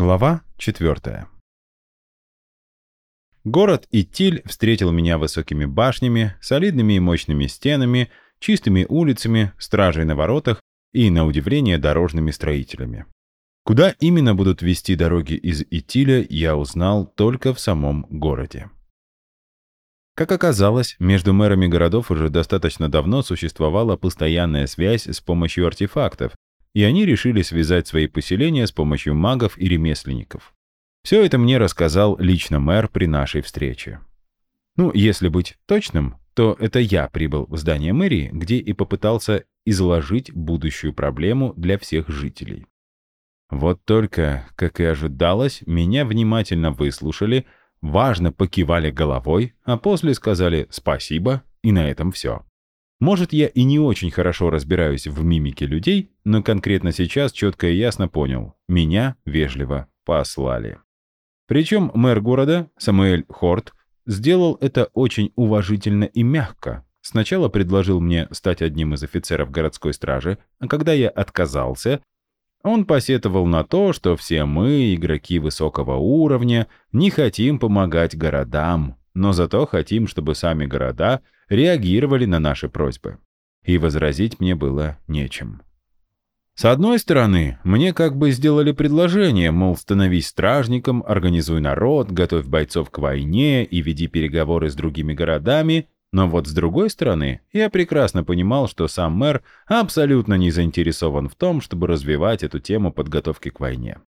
Глава 4. Город Итиль встретил меня высокими башнями, солидными и мощными стенами, чистыми улицами, стражей на воротах и, на удивление, дорожными строителями. Куда именно будут вести дороги из Итиля, я узнал только в самом городе. Как оказалось, между мэрами городов уже достаточно давно существовала постоянная связь с помощью артефактов, и они решили связать свои поселения с помощью магов и ремесленников. Все это мне рассказал лично мэр при нашей встрече. Ну, если быть точным, то это я прибыл в здание мэрии, где и попытался изложить будущую проблему для всех жителей. Вот только, как и ожидалось, меня внимательно выслушали, важно покивали головой, а после сказали «спасибо», и на этом все. Может, я и не очень хорошо разбираюсь в мимике людей, но конкретно сейчас четко и ясно понял. Меня вежливо послали. Причем мэр города, Самуэль Хорт, сделал это очень уважительно и мягко. Сначала предложил мне стать одним из офицеров городской стражи, а когда я отказался, он посетовал на то, что все мы, игроки высокого уровня, не хотим помогать городам, но зато хотим, чтобы сами города реагировали на наши просьбы. И возразить мне было нечем. С одной стороны, мне как бы сделали предложение, мол, становись стражником, организуй народ, готовь бойцов к войне и веди переговоры с другими городами, но вот с другой стороны, я прекрасно понимал, что сам мэр абсолютно не заинтересован в том, чтобы развивать эту тему подготовки к войне.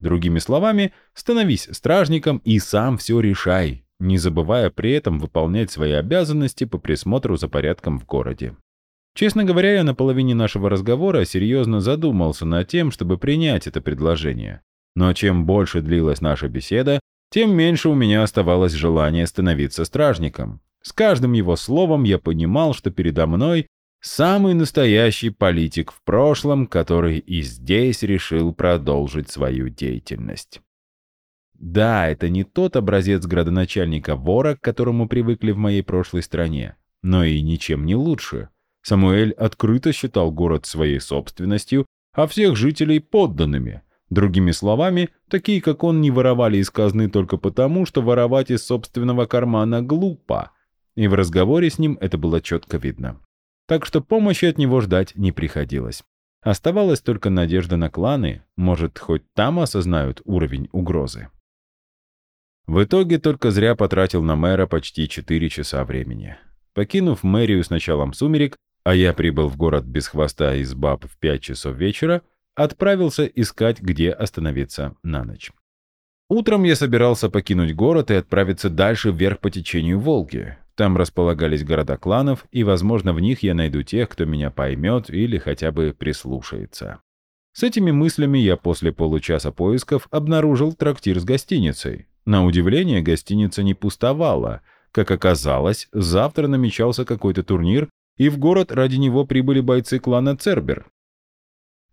Другими словами, становись стражником и сам все решай, не забывая при этом выполнять свои обязанности по присмотру за порядком в городе. Честно говоря, я на половине нашего разговора серьезно задумался над тем, чтобы принять это предложение. Но чем больше длилась наша беседа, тем меньше у меня оставалось желания становиться стражником. С каждым его словом я понимал, что передо мной самый настоящий политик в прошлом, который и здесь решил продолжить свою деятельность. Да, это не тот образец градоначальника-вора, к которому привыкли в моей прошлой стране, но и ничем не лучше. Самуэль открыто считал город своей собственностью, а всех жителей подданными. Другими словами, такие, как он, не воровали из казны только потому, что воровать из собственного кармана глупо. И в разговоре с ним это было четко видно. Так что помощи от него ждать не приходилось. Оставалась только надежда на кланы, может, хоть там осознают уровень угрозы. В итоге только зря потратил на мэра почти 4 часа времени. Покинув мэрию с началом сумерек, а я прибыл в город без хвоста из баб в 5 часов вечера, отправился искать, где остановиться на ночь. Утром я собирался покинуть город и отправиться дальше вверх по течению Волги. Там располагались города кланов, и, возможно, в них я найду тех, кто меня поймет или хотя бы прислушается. С этими мыслями я после получаса поисков обнаружил трактир с гостиницей. На удивление, гостиница не пустовала. Как оказалось, завтра намечался какой-то турнир, и в город ради него прибыли бойцы клана Цербер.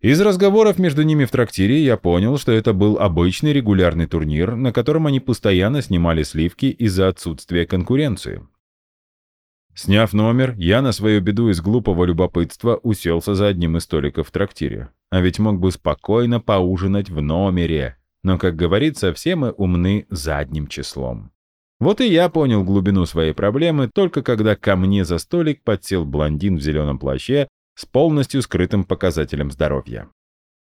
Из разговоров между ними в трактире я понял, что это был обычный регулярный турнир, на котором они постоянно снимали сливки из-за отсутствия конкуренции. Сняв номер, я на свою беду из глупого любопытства уселся за одним из столиков в трактире. А ведь мог бы спокойно поужинать в номере. Но, как говорится, все мы умны задним числом. Вот и я понял глубину своей проблемы только когда ко мне за столик подсел блондин в зеленом плаще с полностью скрытым показателем здоровья.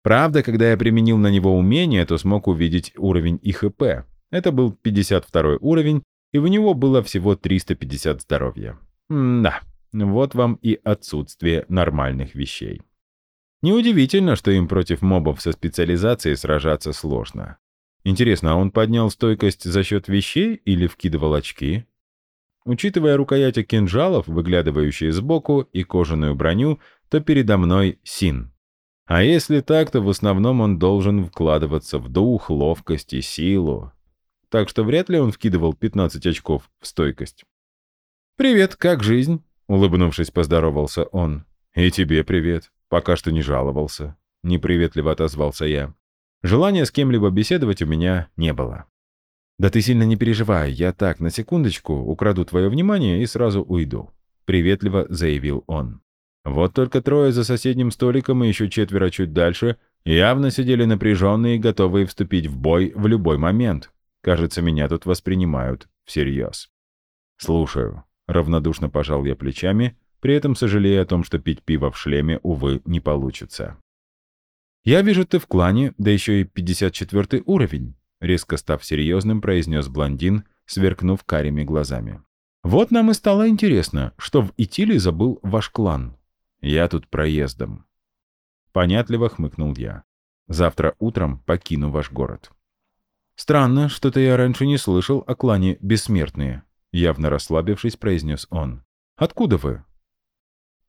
Правда, когда я применил на него умение, то смог увидеть уровень ИХП. Это был 52 уровень, и в него было всего 350 здоровья. М да, вот вам и отсутствие нормальных вещей. Неудивительно, что им против мобов со специализацией сражаться сложно. Интересно, а он поднял стойкость за счет вещей или вкидывал очки? Учитывая рукояти кинжалов, выглядывающие сбоку, и кожаную броню, то передо мной Син. А если так, то в основном он должен вкладываться в дух, ловкость и силу. Так что вряд ли он вкидывал 15 очков в стойкость. «Привет, как жизнь?» — улыбнувшись, поздоровался он. «И тебе привет. Пока что не жаловался. Неприветливо отозвался я. Желания с кем-либо беседовать у меня не было. «Да ты сильно не переживай, я так, на секундочку, украду твое внимание и сразу уйду», — приветливо заявил он. Вот только трое за соседним столиком и еще четверо чуть дальше Явно сидели напряженные готовые вступить в бой в любой момент. Кажется, меня тут воспринимают всерьез. «Слушаю», — равнодушно пожал я плечами, при этом сожалея о том, что пить пиво в шлеме, увы, не получится. «Я вижу, ты в клане, да еще и 54 уровень», — резко став серьезным, произнес блондин, сверкнув карими глазами. «Вот нам и стало интересно, что в Итиле забыл ваш клан. Я тут проездом». Понятливо хмыкнул я. «Завтра утром покину ваш город». «Странно, что-то я раньше не слышал о клане Бессмертные», явно расслабившись, произнес он. «Откуда вы?»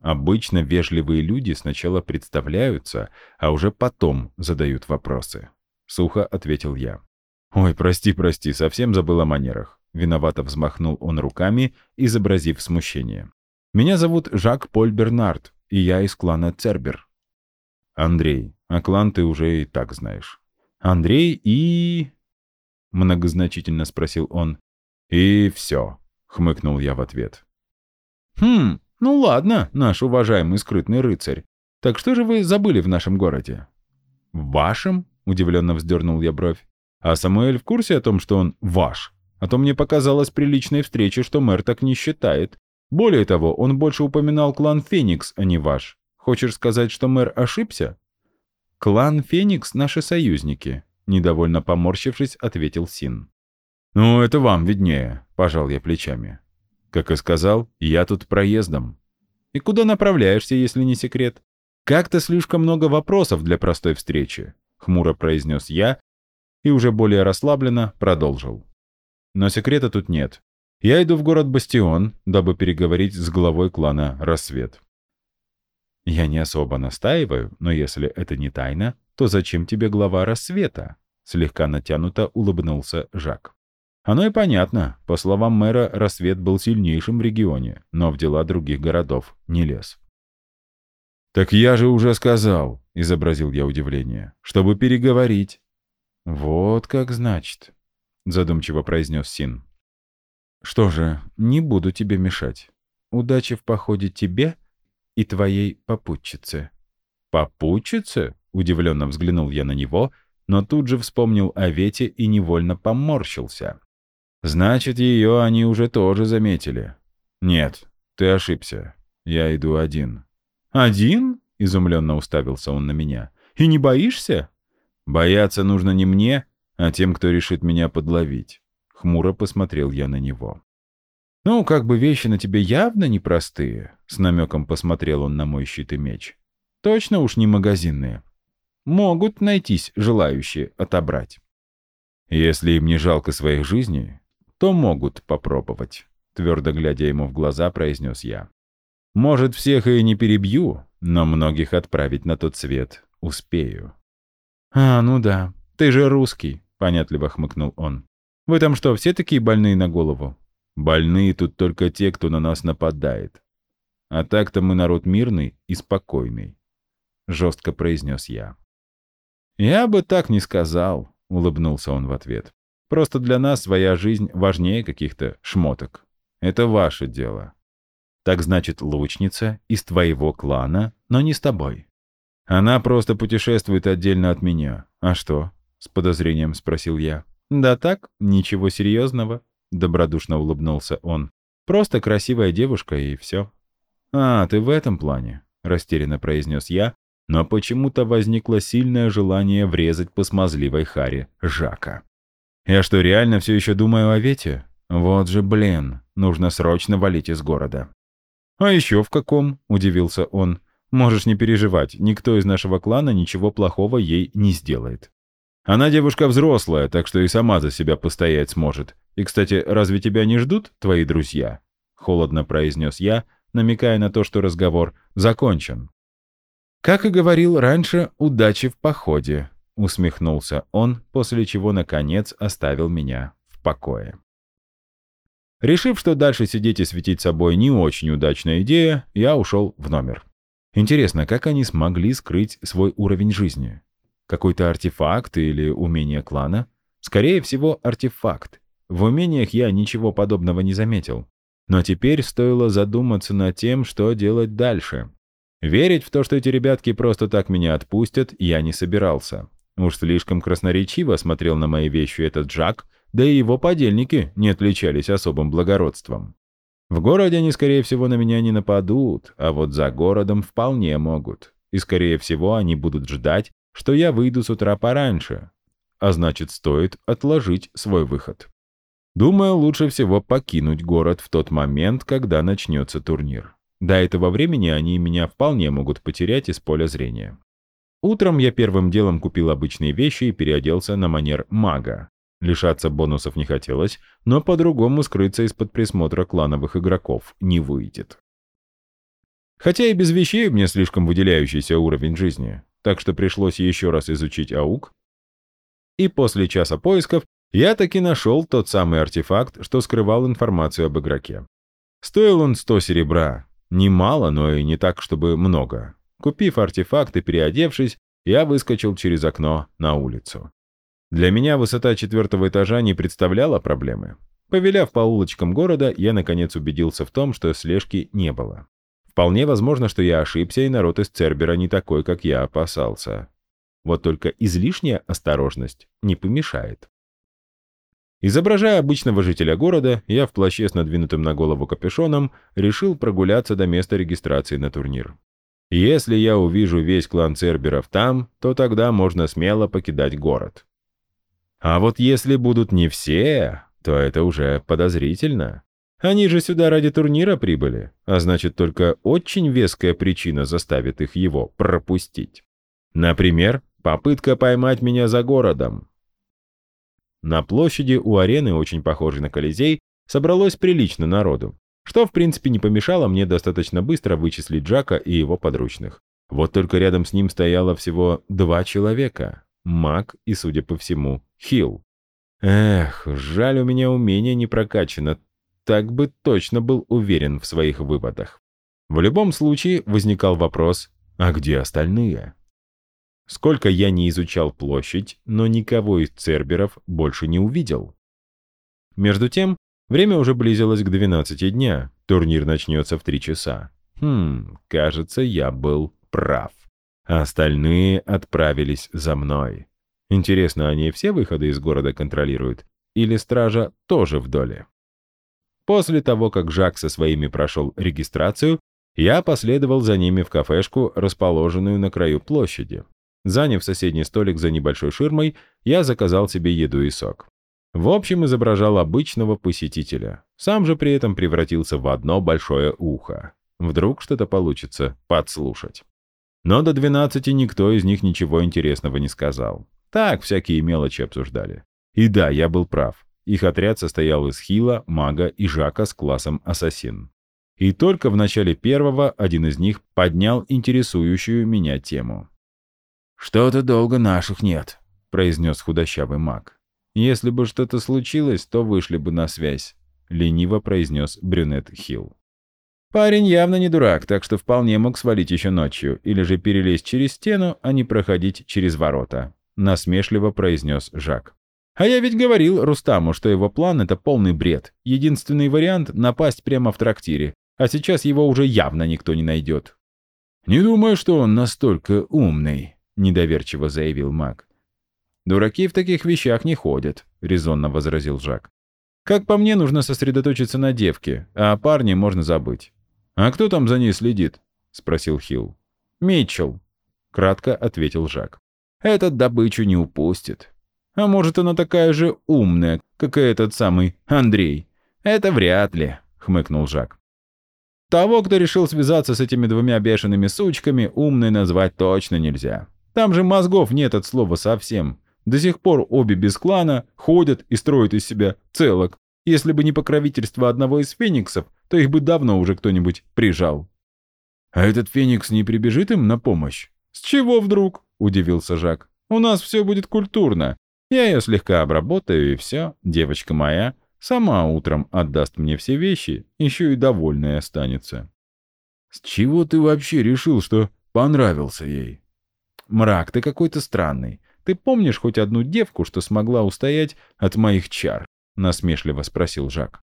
Обычно вежливые люди сначала представляются, а уже потом задают вопросы. Сухо ответил я. «Ой, прости, прости, совсем забыл о манерах». Виновато взмахнул он руками, изобразив смущение. «Меня зовут Жак-Поль Бернард, и я из клана Цербер». «Андрей, а клан ты уже и так знаешь». «Андрей и...» Многозначительно спросил он. «И все», — хмыкнул я в ответ. «Хм, ну ладно, наш уважаемый скрытный рыцарь. Так что же вы забыли в нашем городе?» «В вашем?» — удивленно вздернул я бровь. «А Самуэль в курсе о том, что он ваш? А то мне показалось при личной встрече, что мэр так не считает. Более того, он больше упоминал клан Феникс, а не ваш. Хочешь сказать, что мэр ошибся?» «Клан Феникс — наши союзники», — недовольно поморщившись, ответил Син. «Ну, это вам виднее», — пожал я плечами. Как и сказал, я тут проездом. И куда направляешься, если не секрет? Как-то слишком много вопросов для простой встречи, хмуро произнес я и уже более расслабленно продолжил. Но секрета тут нет. Я иду в город Бастион, дабы переговорить с главой клана Рассвет. Я не особо настаиваю, но если это не тайна, то зачем тебе глава Рассвета? Слегка натянуто улыбнулся Жак. Оно и понятно. По словам мэра, рассвет был сильнейшим в регионе, но в дела других городов не лез. «Так я же уже сказал», — изобразил я удивление, — «чтобы переговорить». «Вот как значит», — задумчиво произнес Син. «Что же, не буду тебе мешать. Удачи в походе тебе и твоей попутчице». «Попутчице?» — удивленно взглянул я на него, но тут же вспомнил о Вете и невольно поморщился. Значит, ее они уже тоже заметили. Нет, ты ошибся. Я иду один. Один? Изумленно уставился он на меня. И не боишься? Бояться нужно не мне, а тем, кто решит меня подловить. Хмуро посмотрел я на него. «Ну, как бы вещи на тебе явно непростые», — с намеком посмотрел он на мой щит и меч. «Точно уж не магазинные. Могут найтись желающие отобрать». «Если им не жалко своих жизней, то могут попробовать», — твердо глядя ему в глаза, произнес я. «Может, всех и не перебью, но многих отправить на тот свет успею». «А, ну да, ты же русский», — понятливо хмыкнул он. «Вы там что, все такие больные на голову?» «Больные тут только те, кто на нас нападает. А так-то мы народ мирный и спокойный», — жестко произнес я. «Я бы так не сказал», — улыбнулся он в ответ. Просто для нас своя жизнь важнее каких-то шмоток. Это ваше дело. Так значит, лучница из твоего клана, но не с тобой. Она просто путешествует отдельно от меня. А что? С подозрением спросил я. Да так, ничего серьезного. Добродушно улыбнулся он. Просто красивая девушка и все. А, ты в этом плане? Растерянно произнес я, но почему-то возникло сильное желание врезать по смазливой харе Жака. Я что, реально все еще думаю о Вете? Вот же, блин, нужно срочно валить из города. А еще в каком? Удивился он. Можешь не переживать, никто из нашего клана ничего плохого ей не сделает. Она девушка взрослая, так что и сама за себя постоять сможет. И, кстати, разве тебя не ждут твои друзья?» Холодно произнес я, намекая на то, что разговор закончен. Как и говорил раньше, удачи в походе усмехнулся он, после чего, наконец, оставил меня в покое. Решив, что дальше сидеть и светить собой не очень удачная идея, я ушел в номер. Интересно, как они смогли скрыть свой уровень жизни? Какой-то артефакт или умение клана? Скорее всего, артефакт. В умениях я ничего подобного не заметил. Но теперь стоило задуматься над тем, что делать дальше. Верить в то, что эти ребятки просто так меня отпустят, я не собирался. Уж слишком красноречиво смотрел на мои вещи этот Джак, да и его подельники не отличались особым благородством. В городе они, скорее всего, на меня не нападут, а вот за городом вполне могут. И, скорее всего, они будут ждать, что я выйду с утра пораньше. А значит, стоит отложить свой выход. Думаю, лучше всего покинуть город в тот момент, когда начнется турнир. До этого времени они меня вполне могут потерять из поля зрения. Утром я первым делом купил обычные вещи и переоделся на манер мага. Лишаться бонусов не хотелось, но по-другому скрыться из-под присмотра клановых игроков не выйдет. Хотя и без вещей мне слишком выделяющийся уровень жизни, так что пришлось еще раз изучить АУК. И после часа поисков я таки нашел тот самый артефакт, что скрывал информацию об игроке. Стоил он 100 серебра. Немало, но и не так, чтобы много. Купив артефакт и переодевшись, я выскочил через окно на улицу. Для меня высота четвертого этажа не представляла проблемы. Повеляв по улочкам города, я наконец убедился в том, что слежки не было. Вполне возможно, что я ошибся, и народ из Цербера не такой, как я опасался. Вот только излишняя осторожность не помешает. Изображая обычного жителя города, я в плаще с надвинутым на голову капюшоном решил прогуляться до места регистрации на турнир. Если я увижу весь клан Церберов там, то тогда можно смело покидать город. А вот если будут не все, то это уже подозрительно. Они же сюда ради турнира прибыли, а значит, только очень веская причина заставит их его пропустить. Например, попытка поймать меня за городом. На площади у арены, очень похожей на Колизей, собралось прилично народу что, в принципе, не помешало мне достаточно быстро вычислить Джака и его подручных. Вот только рядом с ним стояло всего два человека — Мак и, судя по всему, Хилл. Эх, жаль, у меня умение не прокачано, так бы точно был уверен в своих выводах. В любом случае возникал вопрос, а где остальные? Сколько я не изучал площадь, но никого из церберов больше не увидел. Между тем, Время уже близилось к 12 дня. Турнир начнется в 3 часа. Хм, кажется, я был прав. остальные отправились за мной. Интересно, они все выходы из города контролируют? Или стража тоже в доле? После того, как Жак со своими прошел регистрацию, я последовал за ними в кафешку, расположенную на краю площади. Заняв соседний столик за небольшой ширмой, я заказал себе еду и сок. В общем, изображал обычного посетителя. Сам же при этом превратился в одно большое ухо. Вдруг что-то получится подслушать. Но до 12 никто из них ничего интересного не сказал. Так, всякие мелочи обсуждали. И да, я был прав. Их отряд состоял из Хила, Мага и Жака с классом Ассасин. И только в начале первого один из них поднял интересующую меня тему. «Что-то долго наших нет», — произнес худощавый маг. «Если бы что-то случилось, то вышли бы на связь», — лениво произнес брюнет Хилл. Парень явно не дурак, так что вполне мог свалить еще ночью, или же перелезть через стену, а не проходить через ворота», — насмешливо произнес Жак. «А я ведь говорил Рустаму, что его план — это полный бред. Единственный вариант — напасть прямо в трактире, а сейчас его уже явно никто не найдет». «Не думаю, что он настолько умный», — недоверчиво заявил маг. «Дураки в таких вещах не ходят», — резонно возразил Жак. «Как по мне, нужно сосредоточиться на девке, а о парне можно забыть». «А кто там за ней следит?» — спросил Хилл. «Митчелл», — кратко ответил Жак. «Этот добычу не упустит. А может, она такая же умная, как и этот самый Андрей?» «Это вряд ли», — хмыкнул Жак. «Того, кто решил связаться с этими двумя бешеными сучками, умной назвать точно нельзя. Там же мозгов нет от слова совсем. До сих пор обе без клана ходят и строят из себя целок. Если бы не покровительство одного из фениксов, то их бы давно уже кто-нибудь прижал. «А этот феникс не прибежит им на помощь?» «С чего вдруг?» – удивился Жак. «У нас все будет культурно. Я ее слегка обработаю, и все. Девочка моя сама утром отдаст мне все вещи, еще и довольная останется». «С чего ты вообще решил, что понравился ей?» «Мрак, ты какой-то странный. Ты помнишь хоть одну девку, что смогла устоять от моих чар?» — насмешливо спросил Жак.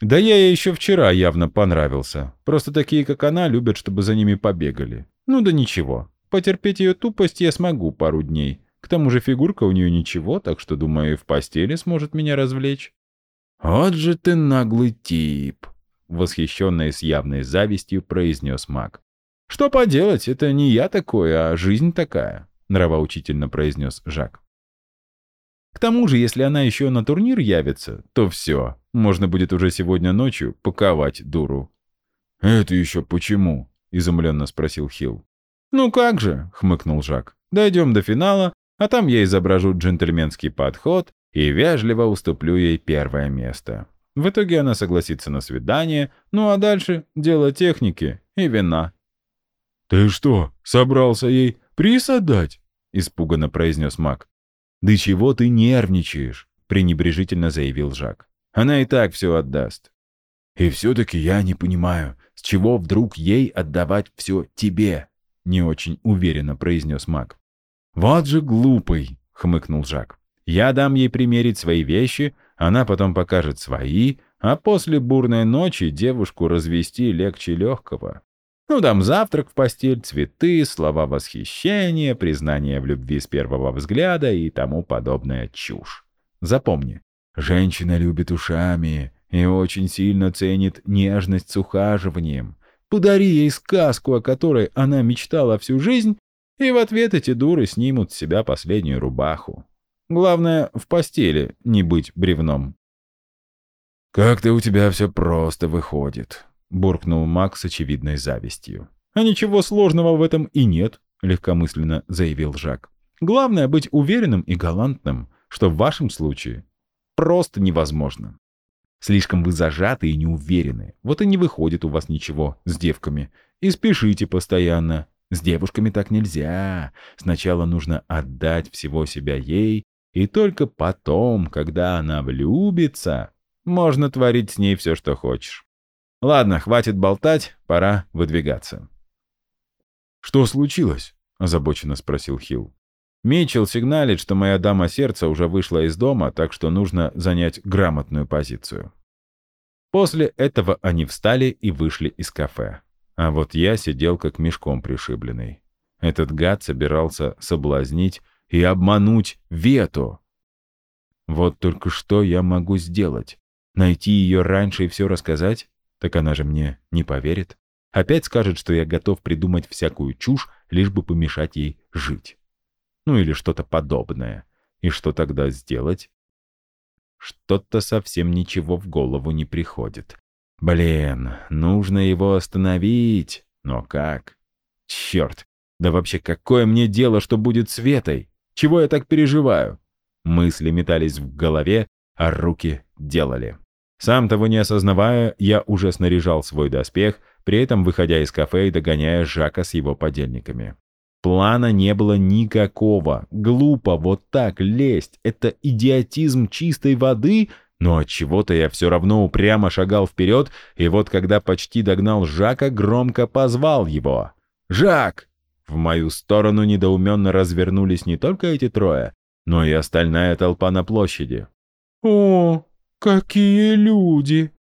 Да я ей еще вчера явно понравился. Просто такие, как она, любят, чтобы за ними побегали. Ну да ничего. Потерпеть ее тупость я смогу пару дней. К тому же фигурка у нее ничего, так что, думаю, и в постели сможет меня развлечь. «Вот же ты наглый тип!» — восхищенный с явной завистью произнес маг. «Что поделать, это не я такой, а жизнь такая», — нравоучительно произнес Жак. «К тому же, если она еще на турнир явится, то все, можно будет уже сегодня ночью паковать дуру». «Это еще почему?» — изумленно спросил Хилл. «Ну как же», — хмыкнул Жак. «Дойдем до финала, а там я изображу джентльменский подход и вежливо уступлю ей первое место. В итоге она согласится на свидание, ну а дальше дело техники и вина. «Ты что, собрался ей приз отдать?» — испуганно произнес маг. «Да чего ты нервничаешь?» — пренебрежительно заявил Жак. «Она и так все отдаст». «И все-таки я не понимаю, с чего вдруг ей отдавать все тебе?» — не очень уверенно произнес маг. «Вот же глупый!» — хмыкнул Жак. Я дам ей примерить свои вещи, она потом покажет свои, а после бурной ночи девушку развести легче легкого. Ну, дам завтрак в постель, цветы, слова восхищения, признание в любви с первого взгляда и тому подобная чушь. Запомни, женщина любит ушами и очень сильно ценит нежность с ухаживанием. Подари ей сказку, о которой она мечтала всю жизнь, и в ответ эти дуры снимут с себя последнюю рубаху. Главное, в постели не быть бревном. «Как-то у тебя все просто выходит», — буркнул Макс с очевидной завистью. «А ничего сложного в этом и нет», — легкомысленно заявил Жак. «Главное — быть уверенным и галантным, что в вашем случае просто невозможно. Слишком вы зажаты и неуверены, вот и не выходит у вас ничего с девками. И спешите постоянно. С девушками так нельзя. Сначала нужно отдать всего себя ей, и только потом, когда она влюбится, можно творить с ней все, что хочешь. Ладно, хватит болтать, пора выдвигаться. «Что случилось?» — озабоченно спросил Хилл. Митчелл сигналит, что моя дама сердца уже вышла из дома, так что нужно занять грамотную позицию. После этого они встали и вышли из кафе. А вот я сидел как мешком пришибленный. Этот гад собирался соблазнить и обмануть Вету. Вот только что я могу сделать? Найти ее раньше и все рассказать? Так она же мне не поверит. Опять скажет, что я готов придумать всякую чушь, лишь бы помешать ей жить. Ну или что-то подобное. И что тогда сделать? Что-то совсем ничего в голову не приходит. Блин, нужно его остановить. Но как? Черт, да вообще какое мне дело, что будет с Ветой? Чего я так переживаю? Мысли метались в голове, а руки делали. Сам того не осознавая, я уже снаряжал свой доспех, при этом выходя из кафе и догоняя Жака с его подельниками. Плана не было никакого. Глупо вот так лезть. Это идиотизм чистой воды, но от чего то я все равно упрямо шагал вперед, и вот когда почти догнал Жака, громко позвал его. «Жак!» В мою сторону недоуменно развернулись не только эти трое, но и остальная толпа на площади. «О, какие люди!»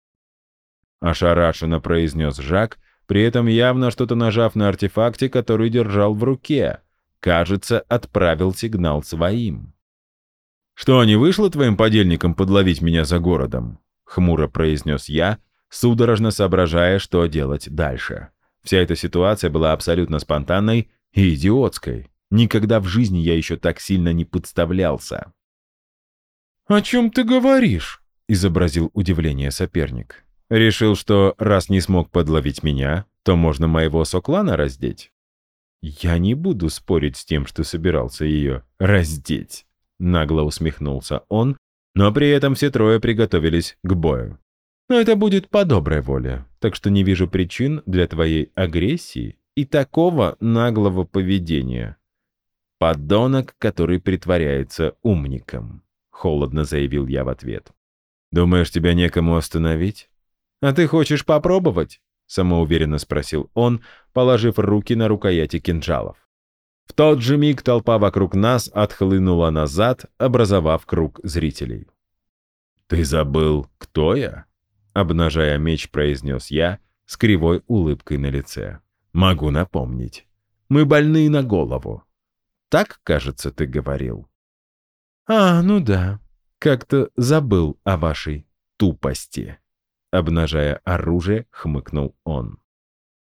Ошарашенно произнес Жак, при этом явно что-то нажав на артефакте, который держал в руке. Кажется, отправил сигнал своим. «Что, не вышло твоим подельникам подловить меня за городом?» — хмуро произнес я, судорожно соображая, что делать дальше. Вся эта ситуация была абсолютно спонтанной и идиотской. Никогда в жизни я еще так сильно не подставлялся. «О чем ты говоришь?» — изобразил удивление соперник. «Решил, что раз не смог подловить меня, то можно моего соклана раздеть?» «Я не буду спорить с тем, что собирался ее раздеть», — нагло усмехнулся он, но при этом все трое приготовились к бою. «Но это будет по доброй воле, так что не вижу причин для твоей агрессии и такого наглого поведения. «Подонок, который притворяется умником», — холодно заявил я в ответ. «Думаешь, тебя некому остановить? А ты хочешь попробовать?» — самоуверенно спросил он, положив руки на рукояти кинжалов. В тот же миг толпа вокруг нас отхлынула назад, образовав круг зрителей. «Ты забыл, кто я?» обнажая меч, произнес я с кривой улыбкой на лице. «Могу напомнить. Мы больны на голову. Так, кажется, ты говорил». «А, ну да. Как-то забыл о вашей тупости». Обнажая оружие, хмыкнул он.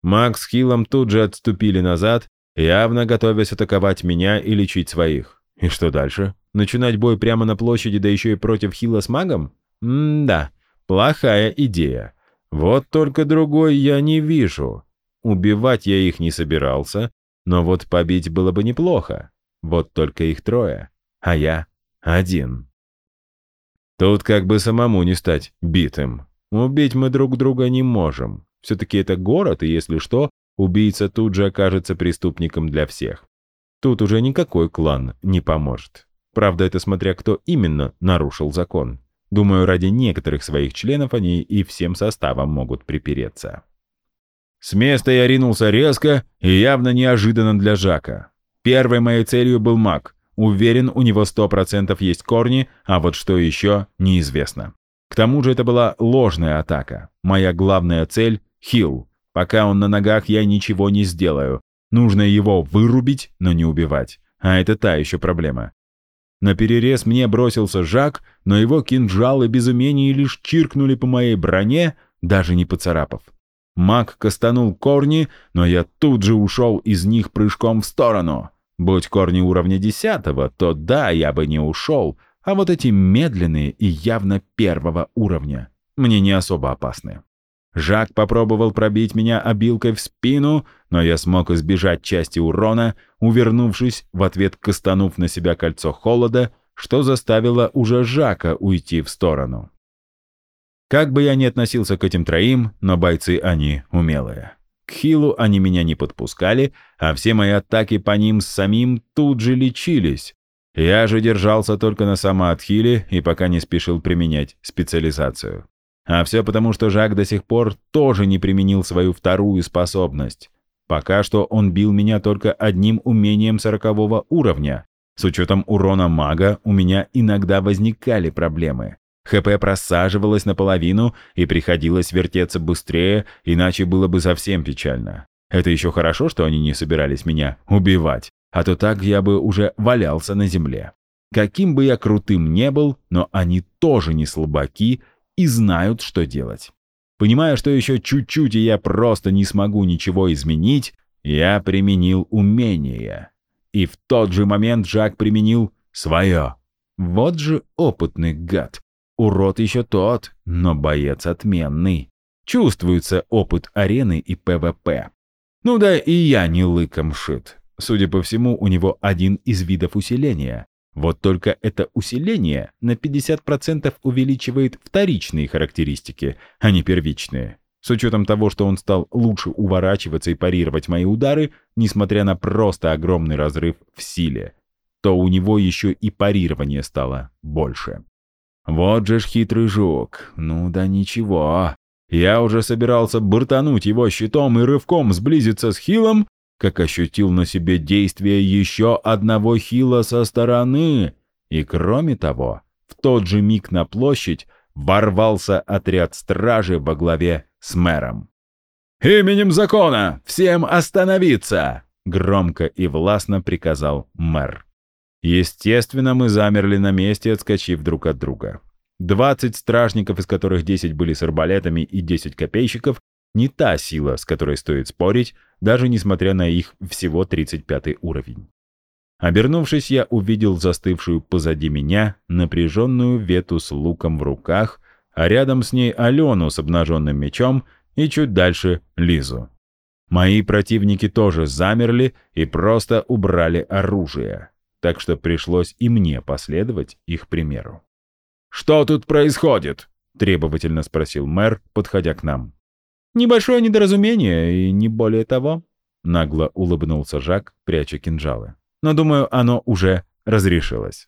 Макс с Хиллом тут же отступили назад, явно готовясь атаковать меня и лечить своих. И что дальше? Начинать бой прямо на площади, да еще и против Хилла с магом? М-да, плохая идея. Вот только другой я не вижу. Убивать я их не собирался, но вот побить было бы неплохо. Вот только их трое, а я один. Тут как бы самому не стать битым. Убить мы друг друга не можем. Все-таки это город, и если что, убийца тут же окажется преступником для всех. Тут уже никакой клан не поможет. Правда, это смотря кто именно нарушил закон. Думаю, ради некоторых своих членов они и всем составом могут припереться. С места я ринулся резко и явно неожиданно для Жака. Первой моей целью был маг. Уверен, у него 100% есть корни, а вот что еще, неизвестно. К тому же это была ложная атака. Моя главная цель — хил. Пока он на ногах, я ничего не сделаю. Нужно его вырубить, но не убивать. А это та еще проблема. На перерез мне бросился Жак, но его кинжалы без лишь чиркнули по моей броне, даже не поцарапав. Маг костанул корни, но я тут же ушел из них прыжком в сторону. Будь корни уровня десятого, то да, я бы не ушел — а вот эти медленные и явно первого уровня мне не особо опасны. Жак попробовал пробить меня обилкой в спину, но я смог избежать части урона, увернувшись, в ответ кастанув на себя кольцо холода, что заставило уже Жака уйти в сторону. Как бы я ни относился к этим троим, но бойцы они умелые. Хилу они меня не подпускали, а все мои атаки по ним самим тут же лечились, я же держался только на самоотхиле и пока не спешил применять специализацию. А все потому, что Жак до сих пор тоже не применил свою вторую способность. Пока что он бил меня только одним умением сорокового уровня. С учетом урона мага у меня иногда возникали проблемы. ХП просаживалось наполовину и приходилось вертеться быстрее, иначе было бы совсем печально. Это еще хорошо, что они не собирались меня убивать а то так я бы уже валялся на земле. Каким бы я крутым не был, но они тоже не слабаки и знают, что делать. Понимая, что еще чуть-чуть, и я просто не смогу ничего изменить, я применил умение. И в тот же момент Жак применил свое. Вот же опытный гад. Урод еще тот, но боец отменный. Чувствуется опыт арены и ПВП. Ну да и я не лыком шит. Судя по всему, у него один из видов усиления. Вот только это усиление на 50% увеличивает вторичные характеристики, а не первичные. С учетом того, что он стал лучше уворачиваться и парировать мои удары, несмотря на просто огромный разрыв в силе, то у него еще и парирование стало больше. Вот же ж хитрый жук. Ну да ничего. Я уже собирался бортануть его щитом и рывком сблизиться с Хилом, как ощутил на себе действие еще одного хила со стороны. И кроме того, в тот же миг на площадь ворвался отряд стражи во главе с мэром. «Именем закона! Всем остановиться!» — громко и властно приказал мэр. Естественно, мы замерли на месте, отскочив друг от друга. Двадцать стражников, из которых десять были с арбалетами и десять копейщиков, не та сила, с которой стоит спорить, даже несмотря на их всего 35 уровень. Обернувшись, я увидел застывшую позади меня напряженную вету с луком в руках, а рядом с ней Алену с обнаженным мечом и чуть дальше Лизу. Мои противники тоже замерли и просто убрали оружие, так что пришлось и мне последовать их примеру. «Что тут происходит?» — требовательно спросил мэр, подходя к нам. «Небольшое недоразумение, и не более того», — нагло улыбнулся Жак, пряча кинжалы. «Но, думаю, оно уже разрешилось».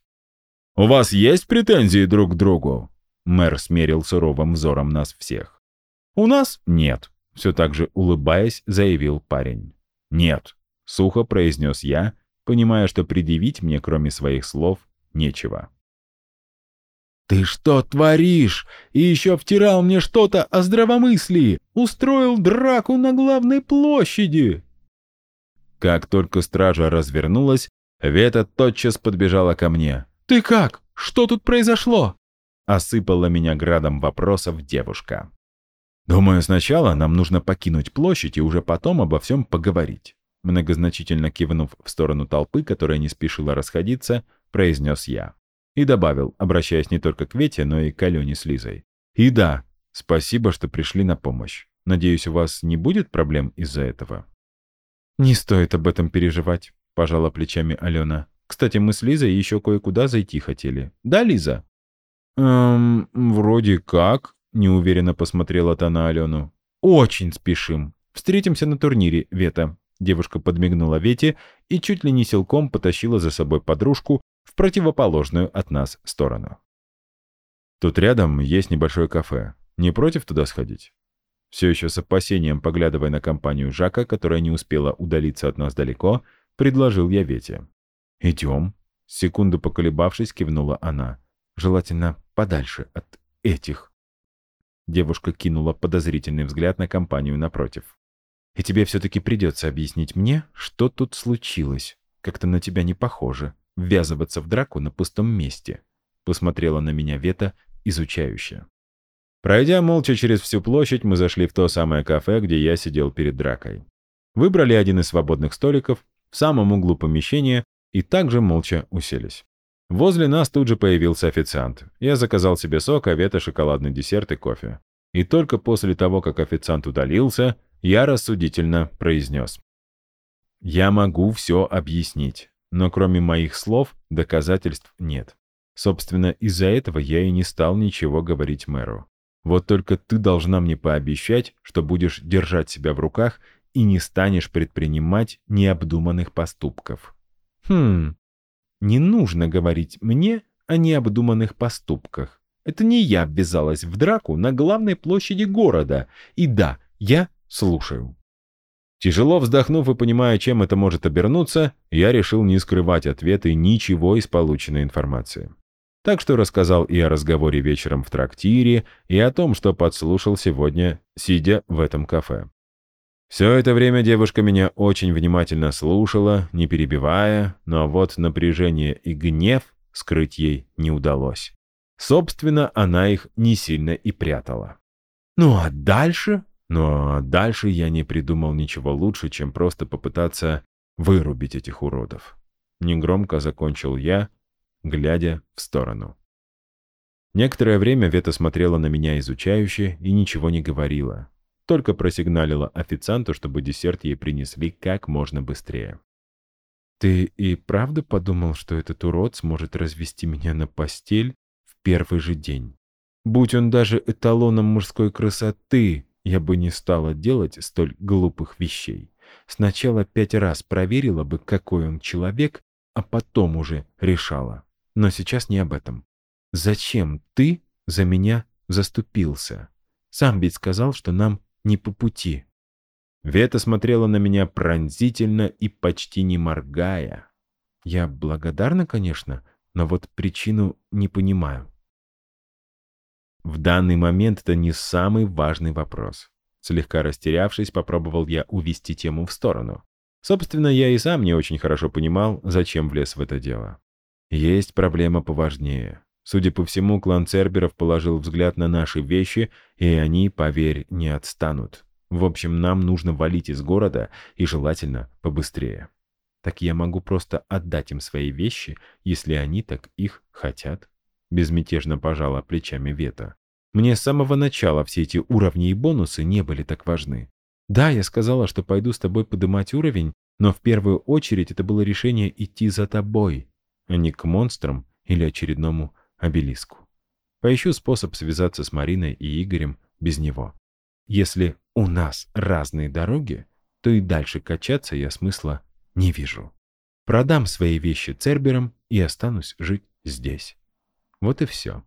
«У вас есть претензии друг к другу?» Мэр смерил суровым взором нас всех. «У нас нет», — все так же улыбаясь, заявил парень. «Нет», — сухо произнес я, понимая, что предъявить мне, кроме своих слов, нечего. «Ты что творишь? И еще втирал мне что-то о здравомыслии! Устроил драку на главной площади!» Как только стража развернулась, Вета тотчас подбежала ко мне. «Ты как? Что тут произошло?» Осыпала меня градом вопросов девушка. «Думаю, сначала нам нужно покинуть площадь и уже потом обо всем поговорить». Многозначительно кивнув в сторону толпы, которая не спешила расходиться, произнес я. И добавил, обращаясь не только к Вете, но и к Алене с Лизой. «И да, спасибо, что пришли на помощь. Надеюсь, у вас не будет проблем из-за этого?» «Не стоит об этом переживать», — пожала плечами Алена. «Кстати, мы с Лизой еще кое-куда зайти хотели. Да, Лиза?» «Эм, вроде как», — неуверенно посмотрела та на Алену. «Очень спешим. Встретимся на турнире, Вета». Девушка подмигнула Вете и чуть ли не силком потащила за собой подружку в противоположную от нас сторону. «Тут рядом есть небольшое кафе. Не против туда сходить?» Все еще с опасением поглядывая на компанию Жака, которая не успела удалиться от нас далеко, предложил я Вете. «Идем». Секунду поколебавшись, кивнула она. «Желательно подальше от этих». Девушка кинула подозрительный взгляд на компанию напротив. «И тебе все-таки придется объяснить мне, что тут случилось. Как-то на тебя не похоже. Ввязываться в драку на пустом месте». Посмотрела на меня Вета, изучающая. Пройдя молча через всю площадь, мы зашли в то самое кафе, где я сидел перед дракой. Выбрали один из свободных столиков в самом углу помещения и также молча уселись. Возле нас тут же появился официант. Я заказал себе сок, авета, шоколадный десерт и кофе. И только после того, как официант удалился, я рассудительно произнес. «Я могу все объяснить, но кроме моих слов доказательств нет. Собственно, из-за этого я и не стал ничего говорить мэру. Вот только ты должна мне пообещать, что будешь держать себя в руках и не станешь предпринимать необдуманных поступков. Хм, не нужно говорить мне о необдуманных поступках. Это не я ввязалась в драку на главной площади города. И да, я слушаю. Тяжело вздохнув и понимая, чем это может обернуться, я решил не скрывать ответы ничего из полученной информации. Так что рассказал и о разговоре вечером в трактире, и о том, что подслушал сегодня, сидя в этом кафе. Все это время девушка меня очень внимательно слушала, не перебивая, но вот напряжение и гнев скрыть ей не удалось. Собственно, она их не сильно и прятала. Ну а дальше? А дальше я не придумал ничего лучше, чем просто попытаться вырубить этих уродов. Негромко закончил я, глядя в сторону. Некоторое время Вета смотрела на меня изучающе и ничего не говорила. Только просигналила официанту, чтобы десерт ей принесли как можно быстрее. «Ты и правда подумал, что этот урод сможет развести меня на постель в первый же день? Будь он даже эталоном мужской красоты, я бы не стала делать столь глупых вещей. Сначала пять раз проверила бы, какой он человек, а потом уже решала. Но сейчас не об этом. Зачем ты за меня заступился? Сам ведь сказал, что нам не по пути. Вета смотрела на меня пронзительно и почти не моргая. Я благодарна, конечно, но вот причину не понимаю. В данный момент это не самый важный вопрос. Слегка растерявшись, попробовал я увести тему в сторону. Собственно, я и сам не очень хорошо понимал, зачем влез в это дело. Есть проблема поважнее. Судя по всему, клан Церберов положил взгляд на наши вещи, и они, поверь, не отстанут. В общем, нам нужно валить из города, и желательно побыстрее. Так я могу просто отдать им свои вещи, если они так их хотят. Безмятежно пожала плечами Вета. Мне с самого начала все эти уровни и бонусы не были так важны. Да, я сказала, что пойду с тобой подымать уровень, но в первую очередь это было решение идти за тобой а не к монстрам или очередному обелиску. Поищу способ связаться с Мариной и Игорем без него. Если у нас разные дороги, то и дальше качаться я смысла не вижу. Продам свои вещи Церберам и останусь жить здесь. Вот и все.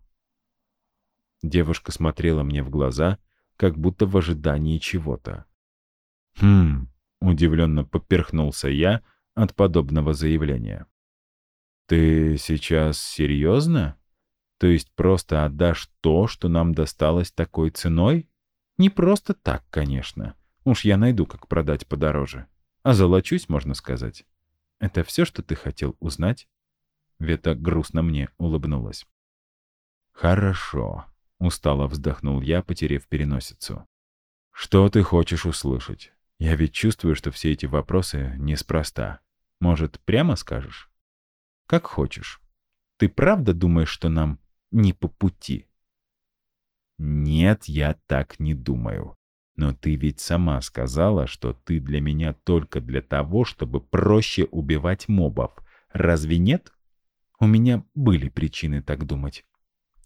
Девушка смотрела мне в глаза, как будто в ожидании чего-то. «Хм...» — удивленно поперхнулся я от подобного заявления. «Ты сейчас серьезно?» То есть просто отдашь то, что нам досталось такой ценой? Не просто так, конечно. Уж я найду, как продать подороже. А золочусь, можно сказать. Это все, что ты хотел узнать? Вета грустно мне улыбнулась. «Хорошо», — устало вздохнул я, потеряв переносицу. «Что ты хочешь услышать? Я ведь чувствую, что все эти вопросы неспроста. Может, прямо скажешь?» «Как хочешь. Ты правда думаешь, что нам не по пути?» «Нет, я так не думаю. Но ты ведь сама сказала, что ты для меня только для того, чтобы проще убивать мобов. Разве нет?» У меня были причины так думать.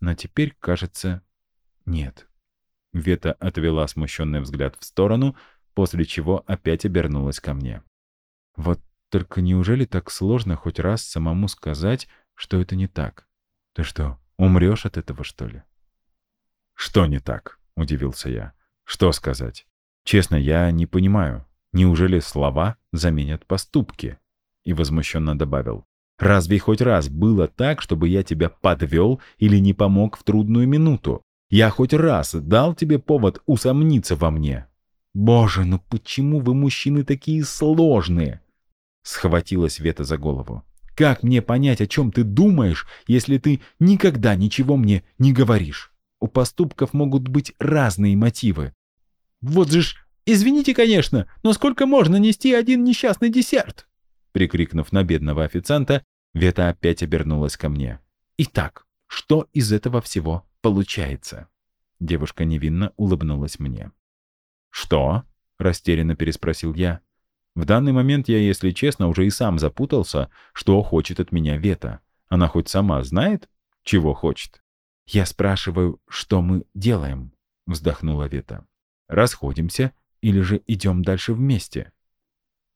Но теперь, кажется, нет. Вета отвела смущенный взгляд в сторону, после чего опять обернулась ко мне. Вот только неужели так сложно хоть раз самому сказать, что это не так? Ты что, умрешь от этого, что ли? Что не так? Удивился я. Что сказать? Честно, я не понимаю. Неужели слова заменят поступки? И возмущенно добавил. Разве хоть раз было так, чтобы я тебя подвел или не помог в трудную минуту? Я хоть раз дал тебе повод усомниться во мне? Боже, ну почему вы, мужчины, такие сложные? Схватилась Вета за голову. Как мне понять, о чем ты думаешь, если ты никогда ничего мне не говоришь? У поступков могут быть разные мотивы. Вот же ж, извините, конечно, но сколько можно нести один несчастный десерт? Прикрикнув на бедного официанта, Вета опять обернулась ко мне. «Итак, что из этого всего получается?» Девушка невинно улыбнулась мне. «Что?» — растерянно переспросил я. В данный момент я, если честно, уже и сам запутался, что хочет от меня Вета. Она хоть сама знает, чего хочет? «Я спрашиваю, что мы делаем?» — вздохнула Вета. «Расходимся или же идем дальше вместе?»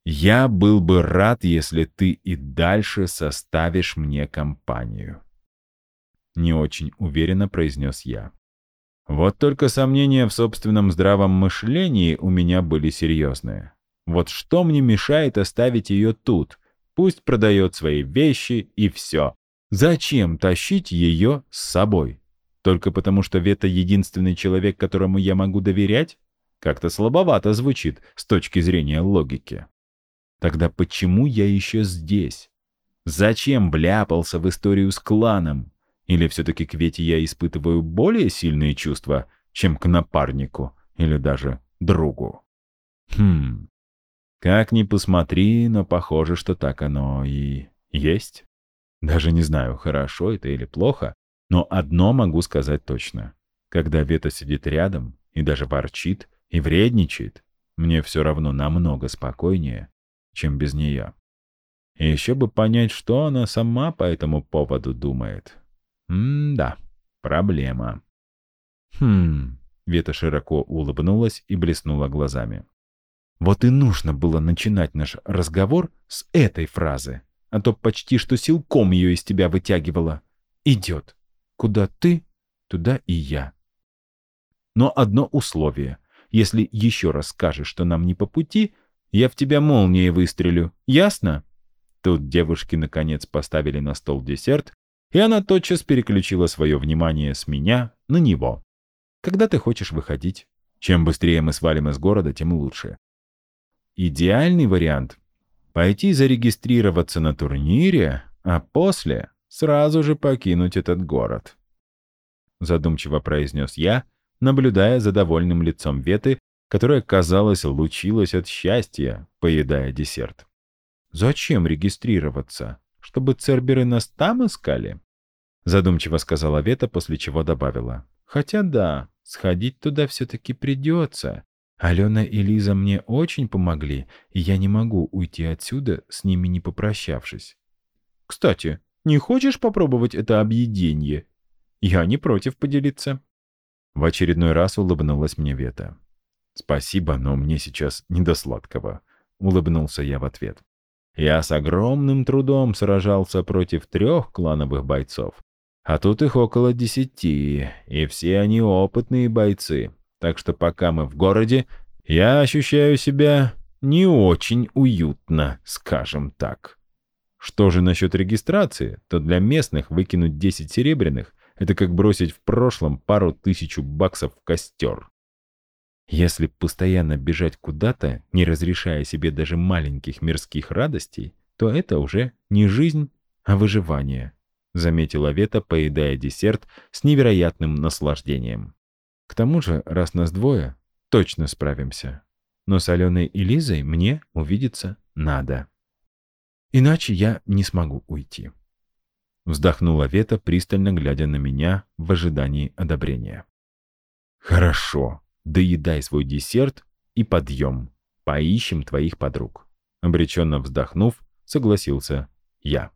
Я был бы рад, если ты и дальше составишь мне компанию. Не очень уверенно произнес я. Вот только сомнения в собственном здравом мышлении у меня были серьезные. Вот что мне мешает оставить ее тут? Пусть продает свои вещи и все. Зачем тащить ее с собой? Только потому, что Вета единственный человек, которому я могу доверять? Как-то слабовато звучит с точки зрения логики. Тогда почему я еще здесь? Зачем вляпался в историю с кланом? Или все-таки к Вете я испытываю более сильные чувства, чем к напарнику или даже другу? Хм, как ни посмотри, но похоже, что так оно и есть. Даже не знаю, хорошо это или плохо, но одно могу сказать точно. Когда Вета сидит рядом и даже ворчит и вредничает, мне все равно намного спокойнее, чем без нее. И еще бы понять, что она сама по этому поводу думает. М-да, проблема. Хм, Вета широко улыбнулась и блеснула глазами. Вот и нужно было начинать наш разговор с этой фразы, а то почти что силком ее из тебя вытягивала. Идет. Куда ты, туда и я. Но одно условие. Если еще раз скажешь, что нам не по пути, я в тебя молнией выстрелю. Ясно?» Тут девушки наконец поставили на стол десерт, и она тотчас переключила свое внимание с меня на него. «Когда ты хочешь выходить? Чем быстрее мы свалим из города, тем лучше. Идеальный вариант — пойти зарегистрироваться на турнире, а после сразу же покинуть этот город. Задумчиво произнес я, наблюдая за довольным лицом Веты, которая, казалось, лучилась от счастья, поедая десерт. «Зачем регистрироваться? Чтобы церберы нас там искали?» Задумчиво сказала Вета, после чего добавила. «Хотя да, сходить туда все-таки придется. Алена и Лиза мне очень помогли, и я не могу уйти отсюда, с ними не попрощавшись. Кстати, не хочешь попробовать это объедение? Я не против поделиться». В очередной раз улыбнулась мне Вета. «Спасибо, но мне сейчас не до сладкого», — улыбнулся я в ответ. «Я с огромным трудом сражался против трех клановых бойцов, а тут их около десяти, и все они опытные бойцы, так что пока мы в городе, я ощущаю себя не очень уютно, скажем так. Что же насчет регистрации, то для местных выкинуть 10 серебряных Это как бросить в прошлом пару тысячу баксов в костер. Если постоянно бежать куда-то, не разрешая себе даже маленьких мирских радостей, то это уже не жизнь, а выживание, заметила Вета, поедая десерт с невероятным наслаждением. К тому же, раз нас двое, точно справимся. Но с Аленой и Лизой мне увидеться надо. Иначе я не смогу уйти. Вздохнула Вета, пристально глядя на меня в ожидании одобрения. «Хорошо», доедай свой десерт и подъем. Поищем твоих подруг». Обреченно вздохнув, согласился я.